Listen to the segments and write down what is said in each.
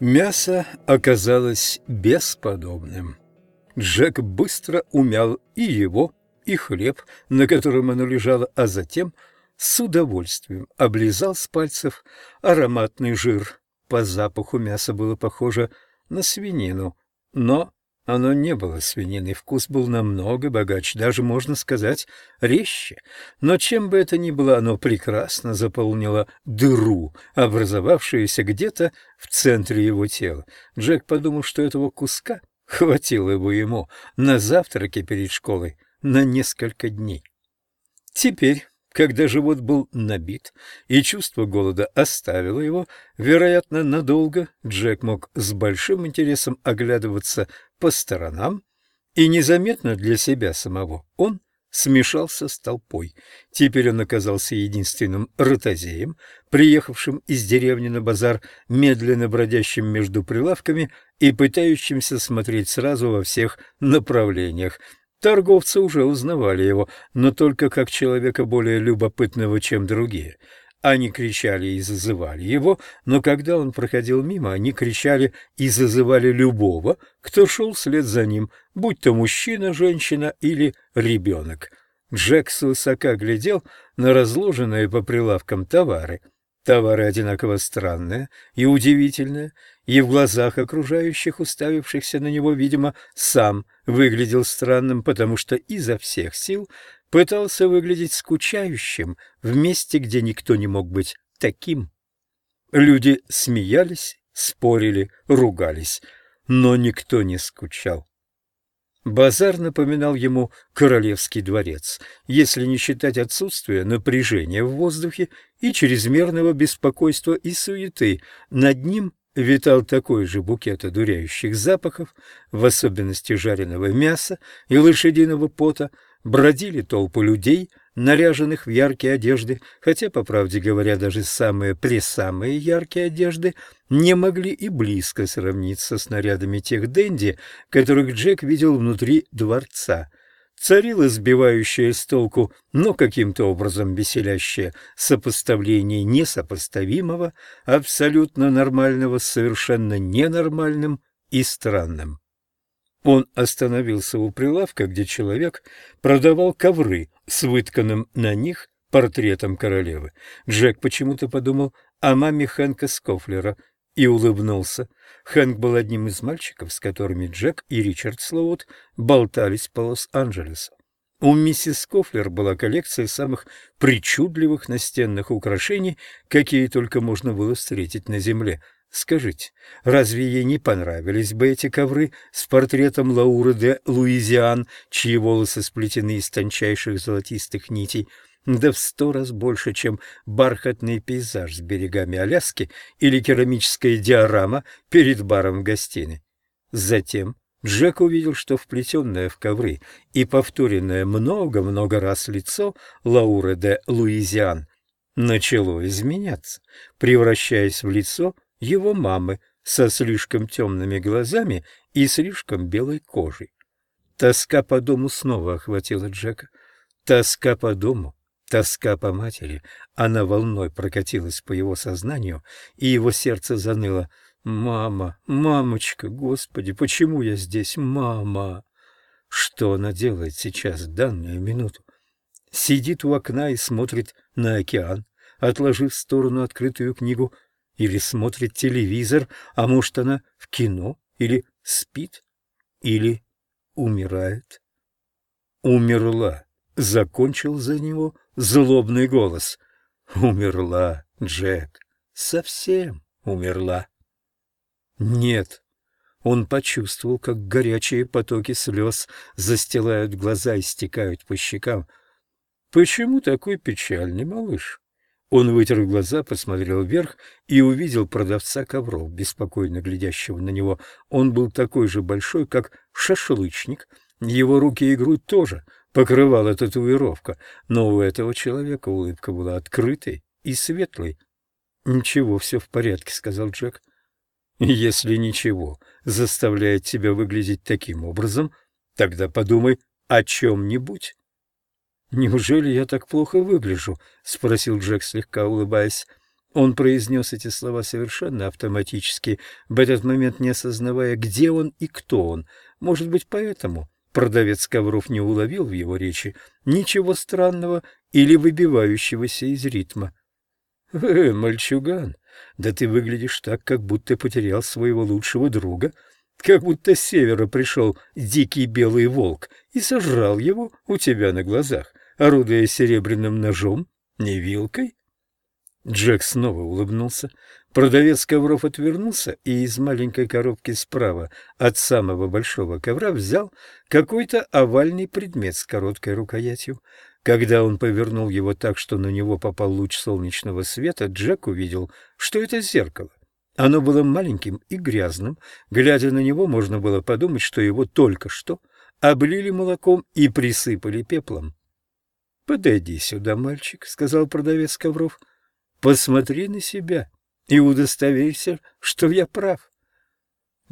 Мясо оказалось бесподобным. Джек быстро умял и его, и хлеб, на котором оно лежало, а затем с удовольствием облизал с пальцев ароматный жир. По запаху мясо было похоже на свинину, но оно не было свининой, вкус был намного богаче, даже, можно сказать, резче. Но чем бы это ни было, оно прекрасно заполнило дыру, образовавшуюся где-то в центре его тела. Джек подумал, что этого куска хватило бы ему на завтраке перед школой на несколько дней. Теперь когда живот был набит и чувство голода оставило его, вероятно, надолго, Джек мог с большим интересом оглядываться по сторонам, и незаметно для себя самого он смешался с толпой. Теперь он оказался единственным ротозеем, приехавшим из деревни на базар, медленно бродящим между прилавками и пытающимся смотреть сразу во всех направлениях. Торговцы уже узнавали его, но только как человека более любопытного, чем другие. Они кричали и зазывали его, но когда он проходил мимо, они кричали и зазывали любого, кто шел вслед за ним, будь то мужчина, женщина или ребенок. Джек свысока глядел на разложенные по прилавкам товары. Товары одинаково странные и удивительные, и в глазах окружающих, уставившихся на него, видимо, сам выглядел странным, потому что изо всех сил пытался выглядеть скучающим в месте, где никто не мог быть таким. Люди смеялись, спорили, ругались, но никто не скучал. Базар напоминал ему королевский дворец, если не считать отсутствия напряжения в воздухе и чрезмерного беспокойства и суеты. Над ним витал такой же букет одуряющих запахов, в особенности жареного мяса и лошадиного пота, бродили толпы людей, наряженных в яркие одежды, хотя, по правде говоря, даже самые-пресамые яркие одежды не могли и близко сравниться с нарядами тех денди, которых Джек видел внутри дворца. Царило сбивающее с толку, но каким-то образом веселящее сопоставление несопоставимого, абсолютно нормального с совершенно ненормальным и странным. Он остановился у прилавка, где человек продавал ковры с вытканным на них портретом королевы. Джек почему-то подумал о маме Хэнка Скофлера и улыбнулся. Хэнк был одним из мальчиков, с которыми Джек и Ричард Слоуд болтались по Лос-Анджелесу. У миссис Кофлер была коллекция самых причудливых настенных украшений, какие только можно было встретить на земле – Скажите, разве ей не понравились бы эти ковры с портретом Лауры де Луизиан, чьи волосы сплетены из тончайших золотистых нитей, да в сто раз больше, чем бархатный пейзаж с берегами Аляски или керамическая диорама перед баром в гостиной? Затем Джек увидел, что вплетенное в ковры и повторенное много-много раз лицо Лауры де Луизиан начало изменяться, превращаясь в лицо его мамы со слишком темными глазами и слишком белой кожей. Тоска по дому снова охватила Джека. Тоска по дому, тоска по матери. Она волной прокатилась по его сознанию, и его сердце заныло. «Мама, мамочка, Господи, почему я здесь, мама?» Что она делает сейчас, в данную минуту? Сидит у окна и смотрит на океан, отложив в сторону открытую книгу или смотрит телевизор, а может, она в кино, или спит, или умирает. Умерла, закончил за него злобный голос. Умерла, Джек, совсем умерла. Нет, он почувствовал, как горячие потоки слез застилают глаза и стекают по щекам. Почему такой печальный малыш? Он вытер глаза, посмотрел вверх и увидел продавца ковров, беспокойно глядящего на него. Он был такой же большой, как шашлычник. Его руки и грудь тоже покрывала татуировка, но у этого человека улыбка была открытой и светлой. «Ничего, все в порядке», — сказал Джек. «Если ничего заставляет тебя выглядеть таким образом, тогда подумай о чем-нибудь». «Неужели я так плохо выгляжу?» — спросил Джек, слегка улыбаясь. Он произнес эти слова совершенно автоматически, в этот момент не осознавая, где он и кто он. Может быть, поэтому продавец ковров не уловил в его речи ничего странного или выбивающегося из ритма. «Э, мальчуган, да ты выглядишь так, как будто потерял своего лучшего друга, как будто с севера пришел дикий белый волк и сожрал его у тебя на глазах, орудуя серебряным ножом, не вилкой». Джек снова улыбнулся. Продавец ковров отвернулся и из маленькой коробки справа от самого большого ковра взял какой-то овальный предмет с короткой рукоятью. Когда он повернул его так, что на него попал луч солнечного света, Джек увидел, что это зеркало. Оно было маленьким и грязным. Глядя на него, можно было подумать, что его только что облили молоком и присыпали пеплом. — Подойди сюда, мальчик, — сказал продавец ковров. — Посмотри на себя и удостоверься, что я прав.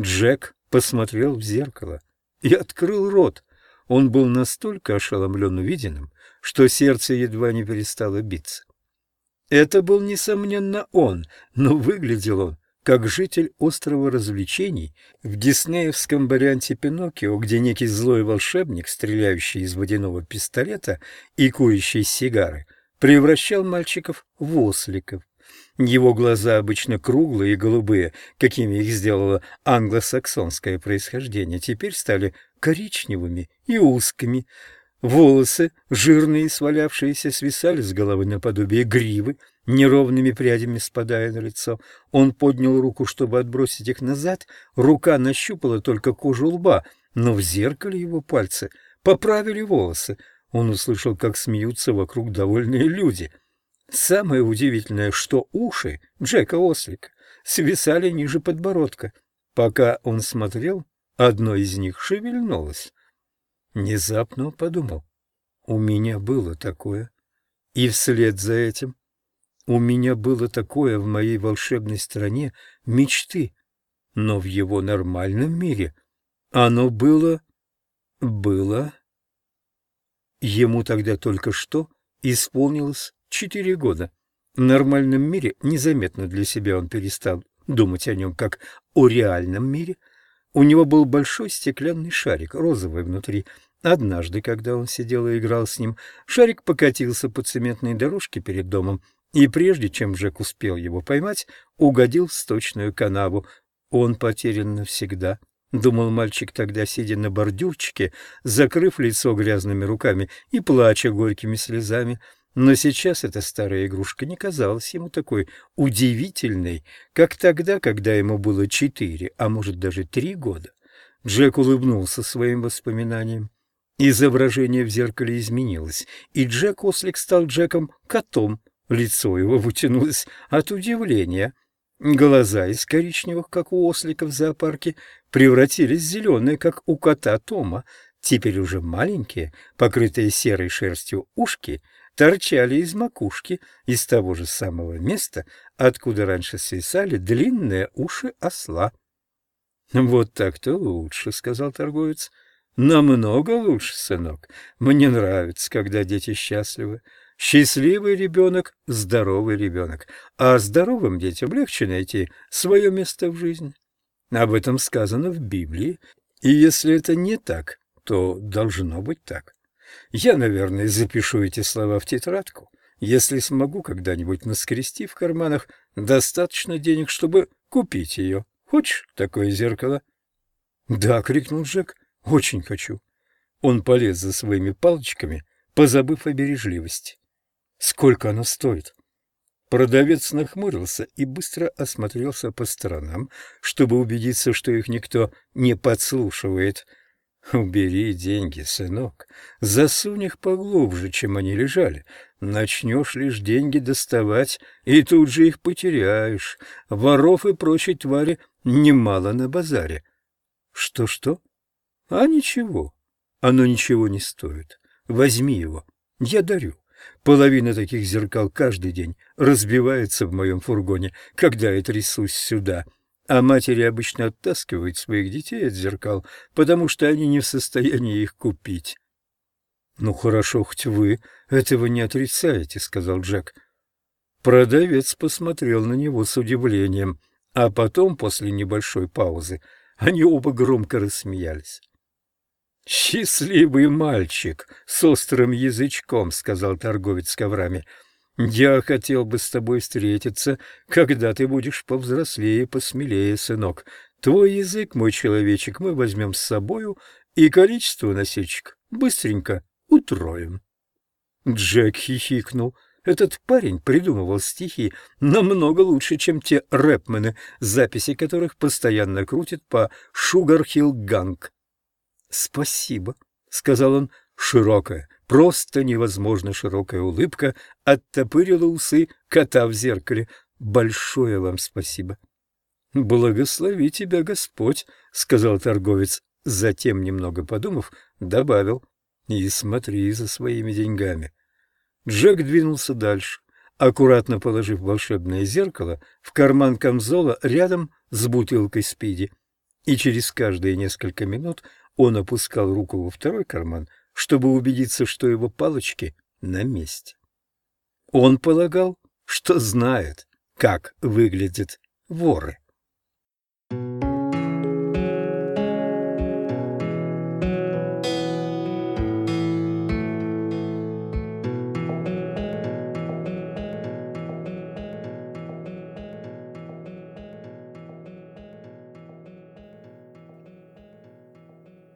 Джек посмотрел в зеркало и открыл рот. Он был настолько ошеломлен увиденным, что сердце едва не перестало биться. Это был, несомненно, он, но выглядел он как житель острова развлечений в диснеевском варианте Пиноккио, где некий злой волшебник, стреляющий из водяного пистолета и курящий сигары, превращал мальчиков в осликов. Его глаза обычно круглые и голубые, какими их сделало англосаксонское происхождение, теперь стали коричневыми и узкими, Волосы, жирные и свалявшиеся, свисали с головы наподобие гривы, неровными прядями спадая на лицо. Он поднял руку, чтобы отбросить их назад. Рука нащупала только кожу лба, но в зеркале его пальцы поправили волосы. Он услышал, как смеются вокруг довольные люди. Самое удивительное, что уши Джека Ослика свисали ниже подбородка. Пока он смотрел, одно из них шевельнулось. Внезапно подумал, у меня было такое. И вслед за этим у меня было такое в моей волшебной стране мечты, но в его нормальном мире оно было... было... Ему тогда только что исполнилось четыре года. В нормальном мире незаметно для себя он перестал думать о нем как о реальном мире. У него был большой стеклянный шарик, розовый внутри, Однажды, когда он сидел и играл с ним, шарик покатился по цементной дорожке перед домом, и прежде чем Джек успел его поймать, угодил в сточную канаву. Он потерян навсегда, — думал мальчик тогда, сидя на бордюрчике, закрыв лицо грязными руками и плача горькими слезами. Но сейчас эта старая игрушка не казалась ему такой удивительной, как тогда, когда ему было четыре, а может даже три года. Джек улыбнулся своим воспоминаниям. Изображение в зеркале изменилось, и Джек Ослик стал Джеком-котом. Лицо его вытянулось от удивления. Глаза из коричневых, как у ослика в зоопарке, превратились в зеленые, как у кота Тома. Теперь уже маленькие, покрытые серой шерстью ушки, торчали из макушки, из того же самого места, откуда раньше свисали длинные уши осла. — Вот так-то лучше, — сказал торговец. Намного лучше, сынок. Мне нравится, когда дети счастливы. Счастливый ребенок – здоровый ребенок, а здоровым детям легче найти свое место в жизни. Об этом сказано в Библии, и если это не так, то должно быть так. Я, наверное, запишу эти слова в тетрадку, если смогу когда-нибудь наскрести в карманах достаточно денег, чтобы купить ее. Хочешь такое зеркало? — Да, — крикнул Джек, очень хочу. Он полез за своими палочками, позабыв о бережливости. Сколько оно стоит? Продавец нахмурился и быстро осмотрелся по сторонам, чтобы убедиться, что их никто не подслушивает. «Убери деньги, сынок, засунь их поглубже, чем они лежали. Начнешь лишь деньги доставать, и тут же их потеряешь. Воров и прочей твари немало на базаре». «Что-что?» А ничего, оно ничего не стоит. Возьми его, я дарю. Половина таких зеркал каждый день разбивается в моем фургоне, когда я трясусь сюда. А матери обычно оттаскивают своих детей от зеркал, потому что они не в состоянии их купить. — Ну хорошо, хоть вы этого не отрицаете, — сказал Джек. Продавец посмотрел на него с удивлением, а потом, после небольшой паузы, они оба громко рассмеялись. «Счастливый мальчик с острым язычком», — сказал торговец коврами. «Я хотел бы с тобой встретиться, когда ты будешь повзрослее и посмелее, сынок. Твой язык, мой человечек, мы возьмем с собою, и количество носильщик быстренько утроим». Джек хихикнул. Этот парень придумывал стихи намного лучше, чем те рэпмены, записи которых постоянно крутят по Шугархилл-Ганг. «Спасибо», — сказал он. Широкая, просто невозможно широкая улыбка оттопырила усы кота в зеркале. «Большое вам спасибо». «Благослови тебя Господь», — сказал торговец. Затем, немного подумав, добавил. «И смотри за своими деньгами». Джек двинулся дальше, аккуратно положив волшебное зеркало в карман камзола рядом с бутылкой спиди. И через каждые несколько минут он опускал руку во второй карман, чтобы убедиться, что его палочки на месте. Он полагал, что знает, как выглядят воры.